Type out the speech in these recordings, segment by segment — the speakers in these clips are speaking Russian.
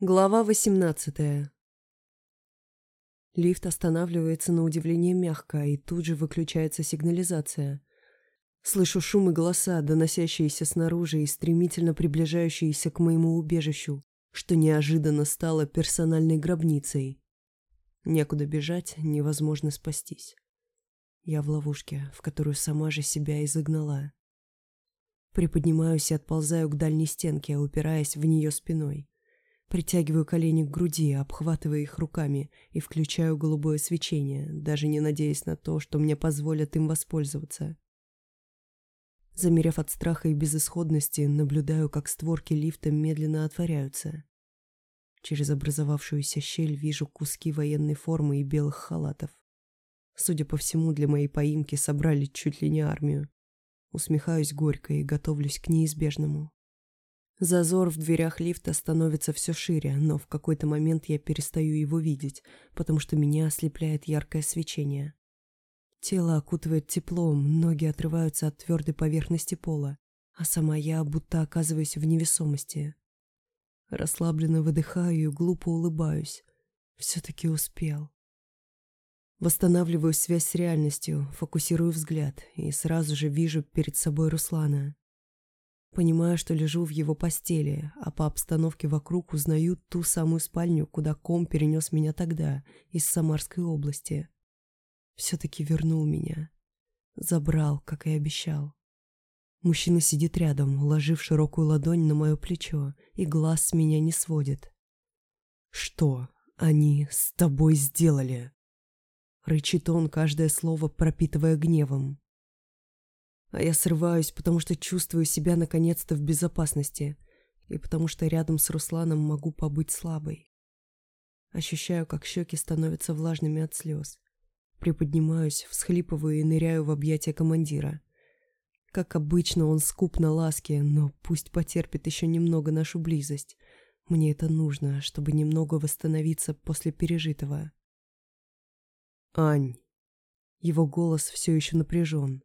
Глава 18 Лифт останавливается на удивление мягко, и тут же выключается сигнализация. Слышу шум и голоса, доносящиеся снаружи и стремительно приближающиеся к моему убежищу, что неожиданно стало персональной гробницей. Некуда бежать, невозможно спастись. Я в ловушке, в которую сама же себя изогнала. Приподнимаюсь и отползаю к дальней стенке, упираясь в нее спиной. Притягиваю колени к груди, обхватывая их руками и включаю голубое свечение, даже не надеясь на то, что мне позволят им воспользоваться. Замерев от страха и безысходности, наблюдаю, как створки лифта медленно отворяются. Через образовавшуюся щель вижу куски военной формы и белых халатов. Судя по всему, для моей поимки собрали чуть ли не армию. Усмехаюсь горько и готовлюсь к неизбежному. Зазор в дверях лифта становится все шире, но в какой-то момент я перестаю его видеть, потому что меня ослепляет яркое свечение. Тело окутывает теплом, ноги отрываются от твердой поверхности пола, а сама я будто оказываюсь в невесомости. Расслабленно выдыхаю и глупо улыбаюсь. Все-таки успел. Восстанавливаю связь с реальностью, фокусирую взгляд и сразу же вижу перед собой Руслана. Понимаю, что лежу в его постели, а по обстановке вокруг узнаю ту самую спальню, куда ком перенес меня тогда, из Самарской области. Все-таки вернул меня. Забрал, как и обещал. Мужчина сидит рядом, ложив широкую ладонь на мое плечо, и глаз с меня не сводит. «Что они с тобой сделали?» Рычит он, каждое слово пропитывая гневом. А я срываюсь, потому что чувствую себя наконец-то в безопасности, и потому что рядом с Русланом могу побыть слабой. Ощущаю, как щеки становятся влажными от слез. Приподнимаюсь, всхлипываю и ныряю в объятия командира. Как обычно, он скуп на ласке, но пусть потерпит еще немного нашу близость. Мне это нужно, чтобы немного восстановиться после пережитого. «Ань!» Его голос все еще напряжен.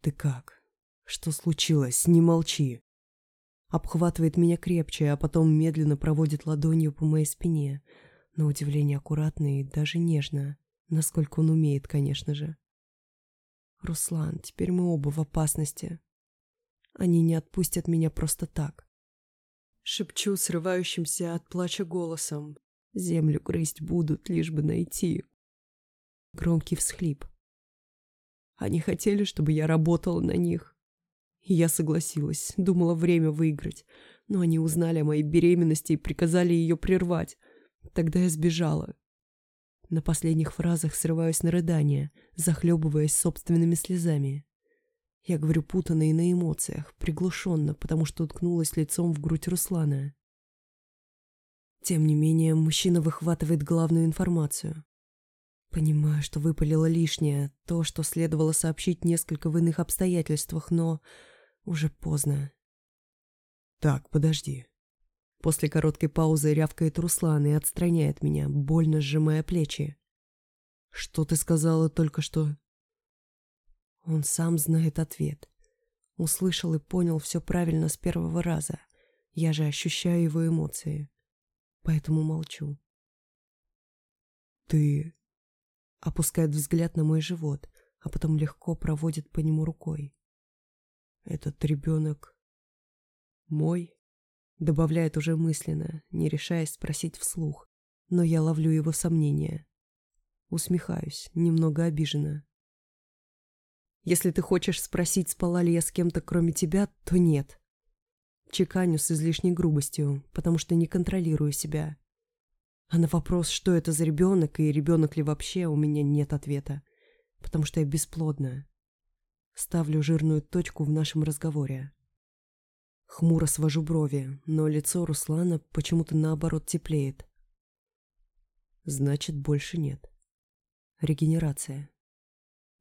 «Ты как? Что случилось? Не молчи!» Обхватывает меня крепче, а потом медленно проводит ладонью по моей спине. На удивление аккуратно и даже нежно. Насколько он умеет, конечно же. «Руслан, теперь мы оба в опасности. Они не отпустят меня просто так». Шепчу срывающимся от плача голосом. Землю грызть будут, лишь бы найти. Громкий всхлип. Они хотели, чтобы я работала на них. И я согласилась, думала время выиграть. Но они узнали о моей беременности и приказали ее прервать. Тогда я сбежала. На последних фразах срываюсь на рыдание, захлебываясь собственными слезами. Я говорю путанно и на эмоциях, приглушенно, потому что уткнулась лицом в грудь Руслана. Тем не менее, мужчина выхватывает главную информацию. Понимаю, что выпалило лишнее, то, что следовало сообщить несколько в иных обстоятельствах, но уже поздно. Так, подожди. После короткой паузы рявкает Руслан и отстраняет меня, больно сжимая плечи. Что ты сказала только что? Он сам знает ответ. Услышал и понял все правильно с первого раза. Я же ощущаю его эмоции. Поэтому молчу. Ты опускает взгляд на мой живот, а потом легко проводит по нему рукой. «Этот ребенок мой?» Добавляет уже мысленно, не решаясь спросить вслух, но я ловлю его сомнения. Усмехаюсь, немного обижена. «Если ты хочешь спросить, спала ли я с кем-то кроме тебя, то нет». Чеканю с излишней грубостью, потому что не контролирую себя. А на вопрос, что это за ребенок и ребенок ли вообще, у меня нет ответа, потому что я бесплодная. Ставлю жирную точку в нашем разговоре. Хмуро свожу брови, но лицо Руслана почему-то наоборот теплеет. Значит, больше нет. Регенерация.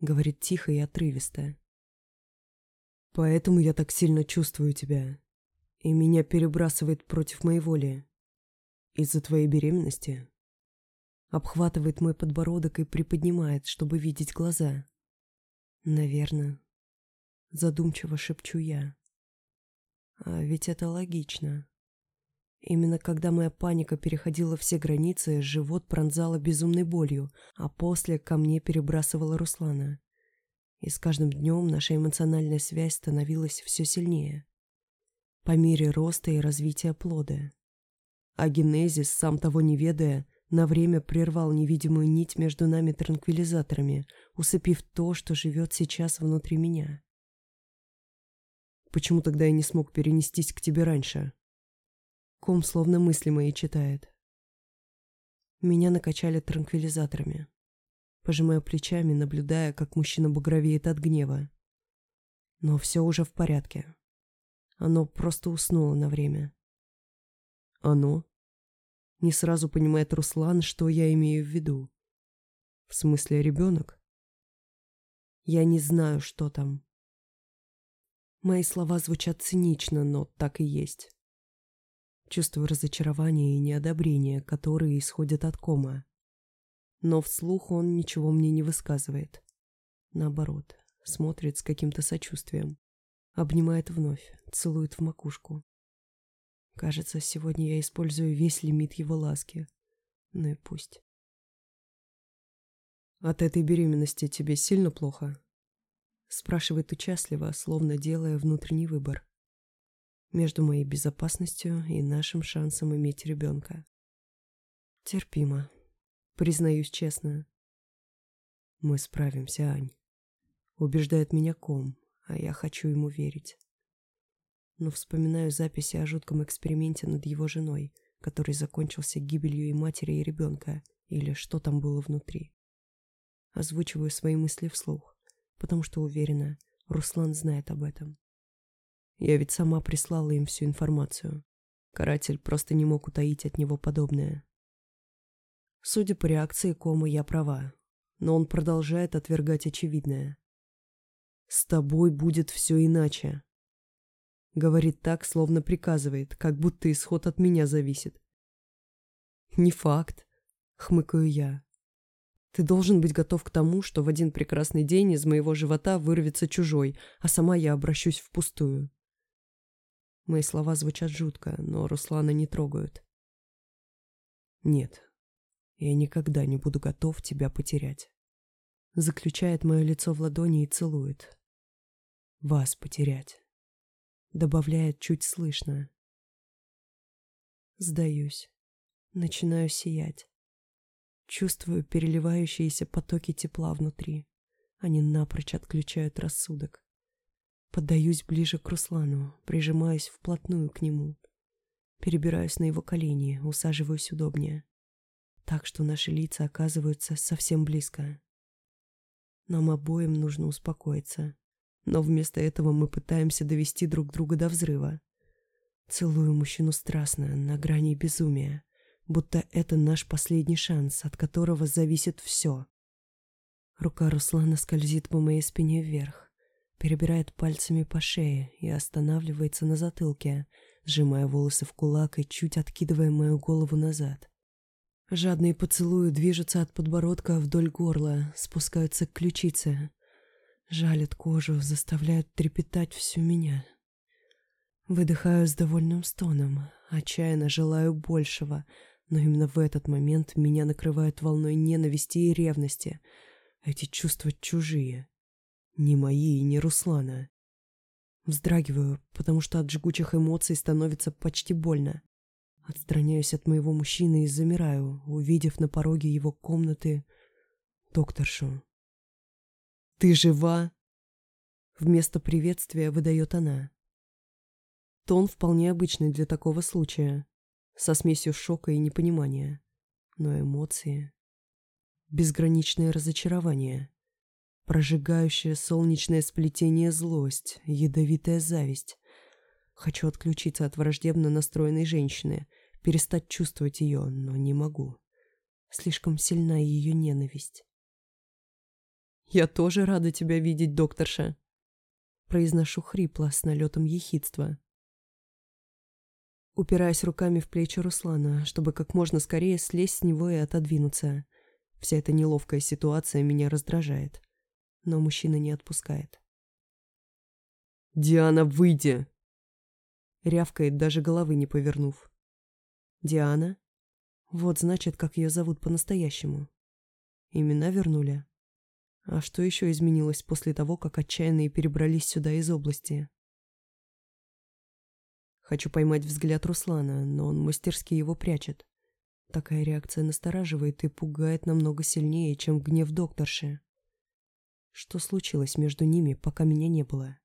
Говорит тихо и отрывисто. Поэтому я так сильно чувствую тебя. И меня перебрасывает против моей воли. Из-за твоей беременности? Обхватывает мой подбородок и приподнимает, чтобы видеть глаза. Наверное. Задумчиво шепчу я. А ведь это логично. Именно когда моя паника переходила все границы, живот пронзало безумной болью, а после ко мне перебрасывала Руслана. И с каждым днем наша эмоциональная связь становилась все сильнее. По мере роста и развития плода. А генезис, сам того не ведая, на время прервал невидимую нить между нами транквилизаторами, усыпив то, что живет сейчас внутри меня. Почему тогда я не смог перенестись к тебе раньше? Ком словно мысли мои читает. Меня накачали транквилизаторами. Пожимаю плечами, наблюдая, как мужчина багровеет от гнева. Но все уже в порядке. Оно просто уснуло на время. Оно? Не сразу понимает Руслан, что я имею в виду. В смысле, ребенок? Я не знаю, что там. Мои слова звучат цинично, но так и есть. Чувствую разочарование и неодобрение, которые исходят от кома. Но вслух он ничего мне не высказывает. Наоборот, смотрит с каким-то сочувствием. Обнимает вновь, целует в макушку. Кажется, сегодня я использую весь лимит его ласки. Ну и пусть. «От этой беременности тебе сильно плохо?» Спрашивает участливо, словно делая внутренний выбор между моей безопасностью и нашим шансом иметь ребенка. Терпимо. Признаюсь честно. Мы справимся, Ань. Убеждает меня ком, а я хочу ему верить. Но вспоминаю записи о жутком эксперименте над его женой, который закончился гибелью и матери, и ребенка, или что там было внутри. Озвучиваю свои мысли вслух, потому что уверена, Руслан знает об этом. Я ведь сама прислала им всю информацию. Каратель просто не мог утаить от него подобное. Судя по реакции Комы, я права, но он продолжает отвергать очевидное. «С тобой будет все иначе», — говорит так, словно приказывает, как будто исход от меня зависит. «Не факт», — хмыкаю я. «Ты должен быть готов к тому, что в один прекрасный день из моего живота вырвется чужой, а сама я обращусь впустую». Мои слова звучат жутко, но Руслана не трогают. Нет, я никогда не буду готов тебя потерять. Заключает мое лицо в ладони и целует. Вас потерять. Добавляет чуть слышно. Сдаюсь. Начинаю сиять. Чувствую переливающиеся потоки тепла внутри. Они напрочь отключают рассудок. Поддаюсь ближе к Руслану, прижимаюсь вплотную к нему. Перебираюсь на его колени, усаживаюсь удобнее. Так что наши лица оказываются совсем близко. Нам обоим нужно успокоиться. Но вместо этого мы пытаемся довести друг друга до взрыва. Целую мужчину страстно, на грани безумия, будто это наш последний шанс, от которого зависит все. Рука Руслана скользит по моей спине вверх перебирает пальцами по шее и останавливается на затылке, сжимая волосы в кулак и чуть откидывая мою голову назад. Жадные поцелуи движутся от подбородка вдоль горла, спускаются к ключице. Жалят кожу, заставляют трепетать всю меня. Выдыхаю с довольным стоном, отчаянно желаю большего, но именно в этот момент меня накрывают волной ненависти и ревности. Эти чувства чужие. Не мои и не Руслана. Вздрагиваю, потому что от жгучих эмоций становится почти больно. Отстраняюсь от моего мужчины и замираю, увидев на пороге его комнаты докторшу. «Ты жива?» Вместо приветствия выдает она. Тон вполне обычный для такого случая, со смесью шока и непонимания. Но эмоции... Безграничное разочарование прожигающее солнечное сплетение злость, ядовитая зависть. Хочу отключиться от враждебно настроенной женщины, перестать чувствовать ее, но не могу. Слишком сильна ее ненависть. «Я тоже рада тебя видеть, докторша», — произношу хрипло с налетом ехидства. Упираясь руками в плечи Руслана, чтобы как можно скорее слезть с него и отодвинуться. Вся эта неловкая ситуация меня раздражает но мужчина не отпускает. «Диана, выйди!» Рявкает, даже головы не повернув. Диана? Вот значит, как ее зовут по-настоящему. Имена вернули. А что еще изменилось после того, как отчаянные перебрались сюда из области? Хочу поймать взгляд Руслана, но он мастерски его прячет. Такая реакция настораживает и пугает намного сильнее, чем гнев докторши. Что случилось между ними, пока меня не было?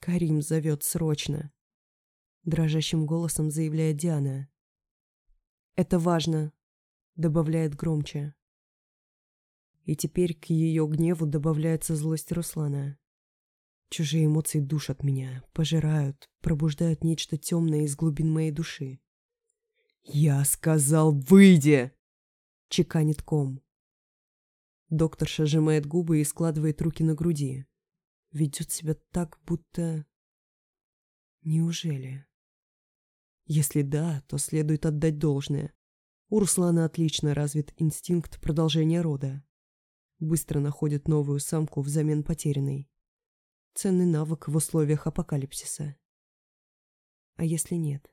«Карим зовет срочно», — дрожащим голосом заявляет Диана. «Это важно», — добавляет громче. И теперь к ее гневу добавляется злость Руслана. Чужие эмоции душат меня, пожирают, пробуждают нечто темное из глубин моей души. «Я сказал, выйди!» — чеканит ком. Докторша сжимает губы и складывает руки на груди. Ведет себя так, будто... Неужели? Если да, то следует отдать должное. У Руслана отлично развит инстинкт продолжения рода быстро находит новую самку взамен потерянной. Ценный навык в условиях апокалипсиса. А если нет?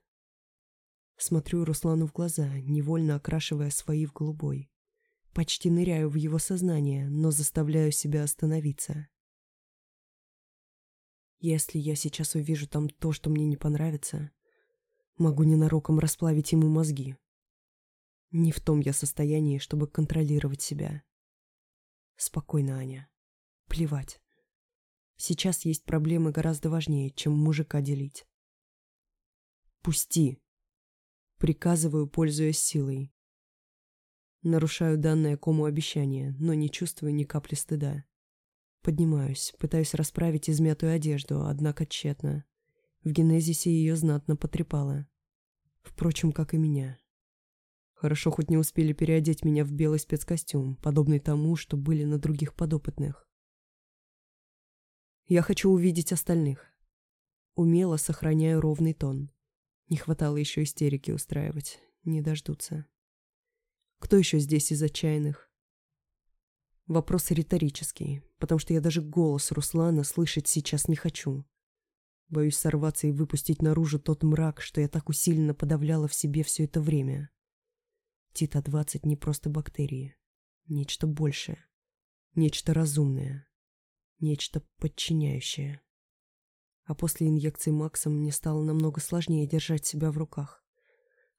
Смотрю Руслану в глаза, невольно окрашивая свои в голубой. Почти ныряю в его сознание, но заставляю себя остановиться. Если я сейчас увижу там то, что мне не понравится, могу ненароком расплавить ему мозги. Не в том я состоянии, чтобы контролировать себя. Спокойно, Аня. Плевать. Сейчас есть проблемы гораздо важнее, чем мужика делить. Пусти. Приказываю, пользуясь силой. Нарушаю данное кому обещание, но не чувствую ни капли стыда. Поднимаюсь, пытаюсь расправить измятую одежду, однако тщетно. В генезисе ее знатно потрепало. Впрочем, как и меня. Хорошо хоть не успели переодеть меня в белый спецкостюм, подобный тому, что были на других подопытных. Я хочу увидеть остальных. Умело сохраняю ровный тон. Не хватало еще истерики устраивать. Не дождутся. Кто еще здесь из отчаянных? Вопрос риторический, потому что я даже голос Руслана слышать сейчас не хочу. Боюсь сорваться и выпустить наружу тот мрак, что я так усиленно подавляла в себе все это время. Тита-20 не просто бактерии. Нечто большее. Нечто разумное. Нечто подчиняющее. А после инъекции Макса мне стало намного сложнее держать себя в руках.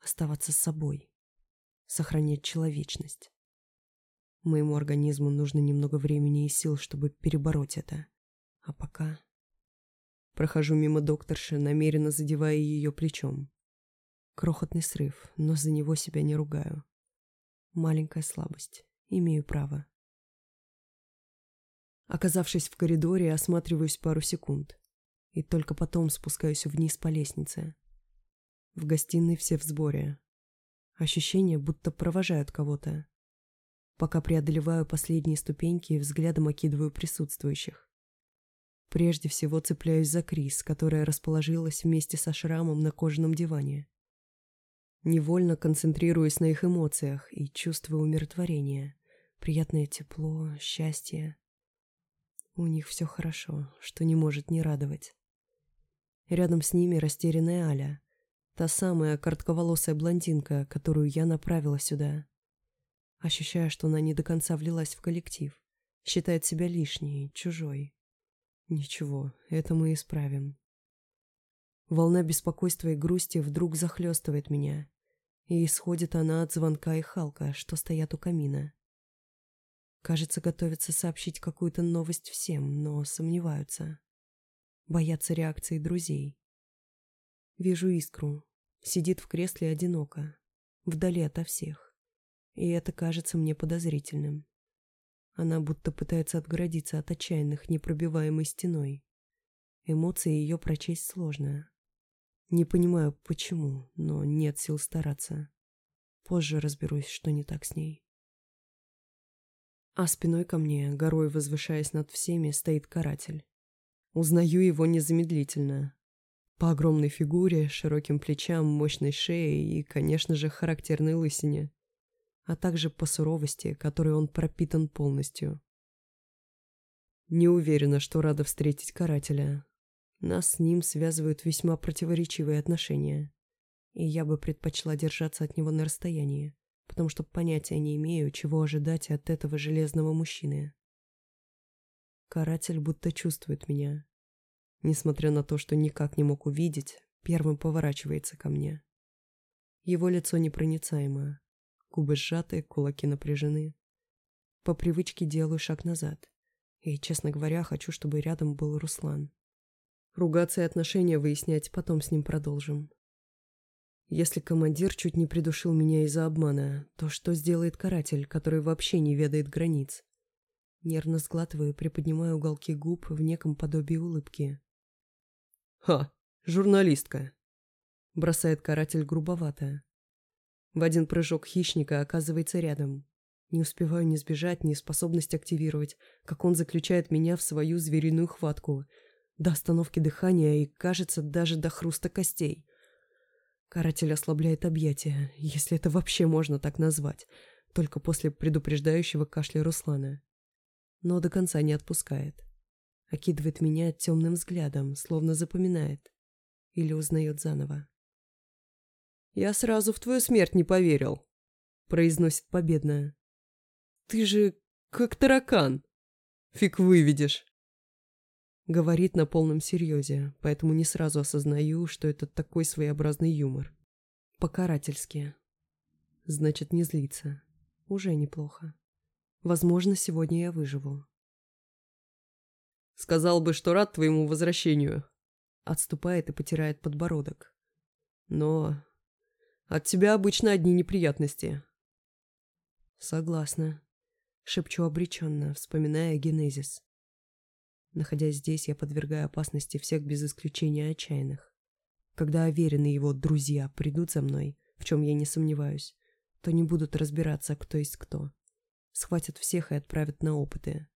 Оставаться с собой. Сохранять человечность. Моему организму нужно немного времени и сил, чтобы перебороть это. А пока... Прохожу мимо докторши, намеренно задевая ее плечом. Крохотный срыв, но за него себя не ругаю. Маленькая слабость. Имею право. Оказавшись в коридоре, осматриваюсь пару секунд. И только потом спускаюсь вниз по лестнице. В гостиной все в сборе. Ощущение, будто провожают кого-то. Пока преодолеваю последние ступеньки и взглядом окидываю присутствующих. Прежде всего цепляюсь за Крис, которая расположилась вместе со шрамом на кожаном диване. Невольно концентрируясь на их эмоциях и чувствую умиротворение, приятное тепло, счастье. У них все хорошо, что не может не радовать. Рядом с ними растерянная Аля, та самая коротковолосая блондинка, которую я направила сюда. Ощущая, что она не до конца влилась в коллектив, считает себя лишней, чужой. Ничего, это мы исправим. Волна беспокойства и грусти вдруг захлестывает меня, и исходит она от звонка и Халка, что стоят у камина. Кажется, готовятся сообщить какую-то новость всем, но сомневаются. Боятся реакции друзей. Вижу искру. Сидит в кресле одиноко, вдали ото всех. И это кажется мне подозрительным. Она будто пытается отгородиться от отчаянных непробиваемой стеной. Эмоции ее прочесть сложно, не понимаю, почему, но нет сил стараться. Позже разберусь, что не так с ней. А спиной ко мне, горой возвышаясь над всеми, стоит каратель. Узнаю его незамедлительно. По огромной фигуре, широким плечам, мощной шее и, конечно же, характерной лысине. А также по суровости, которой он пропитан полностью. Не уверена, что рада встретить карателя, нас с ним связывают весьма противоречивые отношения. и я бы предпочла держаться от него на расстоянии, потому что понятия не имею, чего ожидать от этого железного мужчины. Каратель будто чувствует меня. Несмотря на то, что никак не мог увидеть, первым поворачивается ко мне. Его лицо непроницаемое, губы сжаты, кулаки напряжены. По привычке делаю шаг назад. И, честно говоря, хочу, чтобы рядом был Руслан. Ругаться и отношения выяснять потом с ним продолжим. Если командир чуть не придушил меня из-за обмана, то что сделает каратель, который вообще не ведает границ? Нервно сглатываю, приподнимаю уголки губ в неком подобии улыбки. «Ха, журналистка!» Бросает каратель грубовато. В один прыжок хищника оказывается рядом. Не успеваю ни сбежать, ни способность активировать, как он заключает меня в свою звериную хватку. До остановки дыхания и, кажется, даже до хруста костей. Каратель ослабляет объятия, если это вообще можно так назвать, только после предупреждающего кашля Руслана. Но до конца не отпускает. Окидывает меня темным взглядом, словно запоминает. Или узнает заново. «Я сразу в твою смерть не поверил», — произносит победно. «Ты же как таракан. Фиг выведешь». Говорит на полном серьезе, поэтому не сразу осознаю, что это такой своеобразный юмор. Покарательски. Значит, не злиться. Уже неплохо. Возможно, сегодня я выживу. Сказал бы, что рад твоему возвращению. Отступает и потирает подбородок. Но от тебя обычно одни неприятности. Согласна. Шепчу обреченно, вспоминая генезис. Находясь здесь, я подвергаю опасности всех без исключения отчаянных. Когда уверенные его друзья придут за мной, в чем я не сомневаюсь, то не будут разбираться, кто есть кто. Схватят всех и отправят на опыты.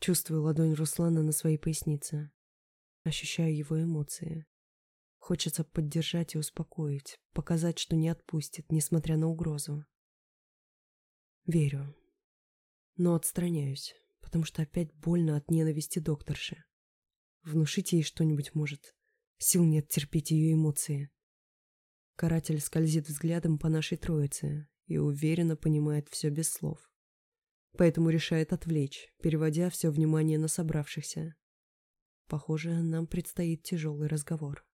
Чувствую ладонь Руслана на своей пояснице. Ощущаю его эмоции. Хочется поддержать и успокоить, показать, что не отпустит, несмотря на угрозу. Верю. Но отстраняюсь потому что опять больно от ненависти докторши. Внушить ей что-нибудь может. Сил нет терпеть ее эмоции. Каратель скользит взглядом по нашей троице и уверенно понимает все без слов. Поэтому решает отвлечь, переводя все внимание на собравшихся. Похоже, нам предстоит тяжелый разговор.